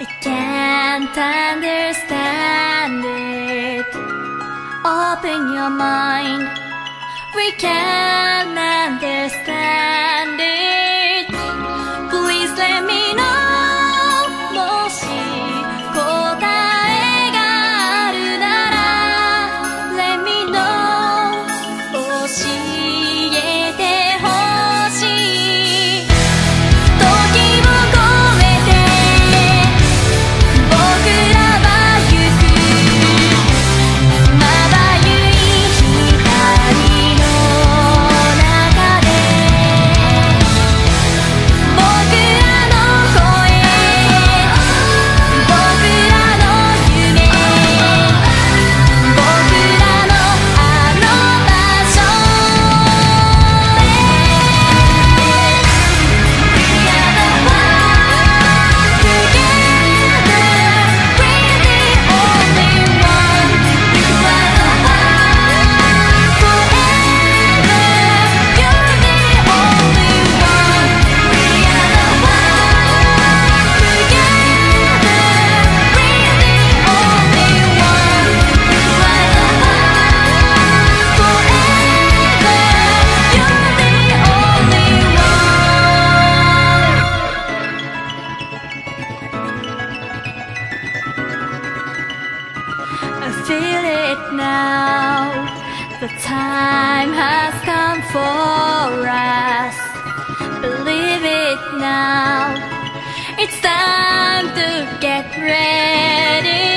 I can't understand it. Open your mind. We can understand it. Please let me. feel it now. The time has come for us. Believe it now. It's time to get ready.